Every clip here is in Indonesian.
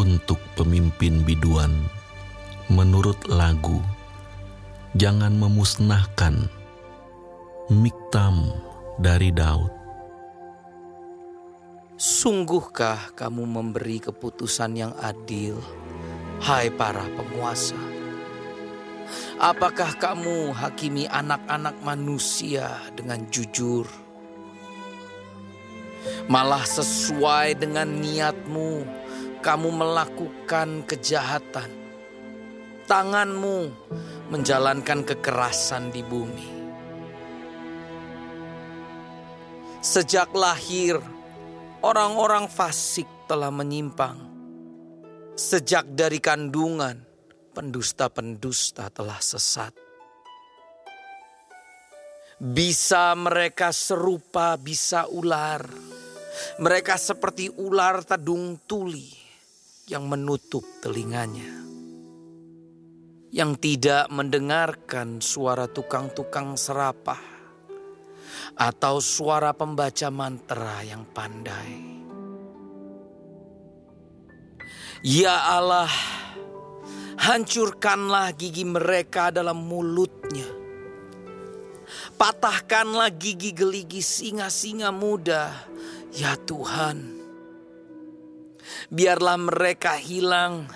untuk pemimpin biduan menurut lagu jangan memusnahkan miktam dari Daud Sungguhkah kamu memberi keputusan yang adil, hai para penguasa? Apakah kamu hakimi anak-anak manusia dengan jujur? Malah sesuai dengan niatmu, kamu melakukan kejahatan. Tanganmu menjalankan kekerasan di bumi. Sejak lahir, orang-orang fasik telah menyimpang. Sejak dari kandungan, pendusta-pendusta telah sesat. Bisa mereka serupa bisa ular. Mereka seperti ular tadung tuli yang menutup telinganya. Yang tidak mendengarkan suara tukang-tukang serapah atau suara pembaca mantra yang pandai. Ya Allah, hancurkanlah gigi mereka dalam mulutnya. Patahkanlah gigi geligi singa-singa muda, ya Tuhan. Biarlah mereka hilang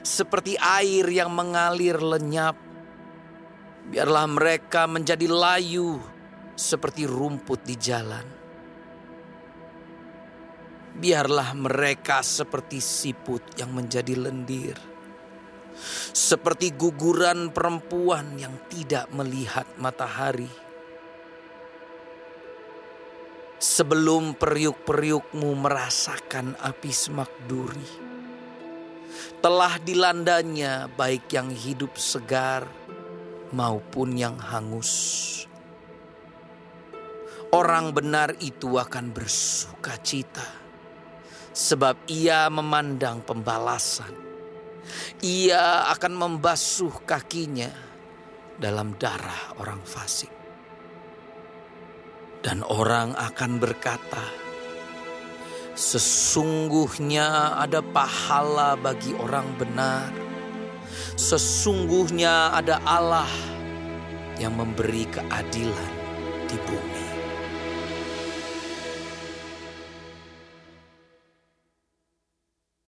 seperti air yang mengalir lenyap. Biarlah mereka menjadi layu seperti rumput di jalan. Biarlah mereka seperti siput yang menjadi lendir, seperti guguran perempuan yang tidak melihat matahari. Sebelum periuk-periukmu merasakan api semak duri, telah dilandanya baik yang hidup segar maupun yang hangus. Orang benar itu akan bersuka cita, sebab ia memandang pembalasan. Ia akan membasuh kakinya dalam darah orang fasik, dan orang akan berkata, "Sesungguhnya ada pahala bagi orang benar, sesungguhnya ada Allah yang memberi keadilan di bumi."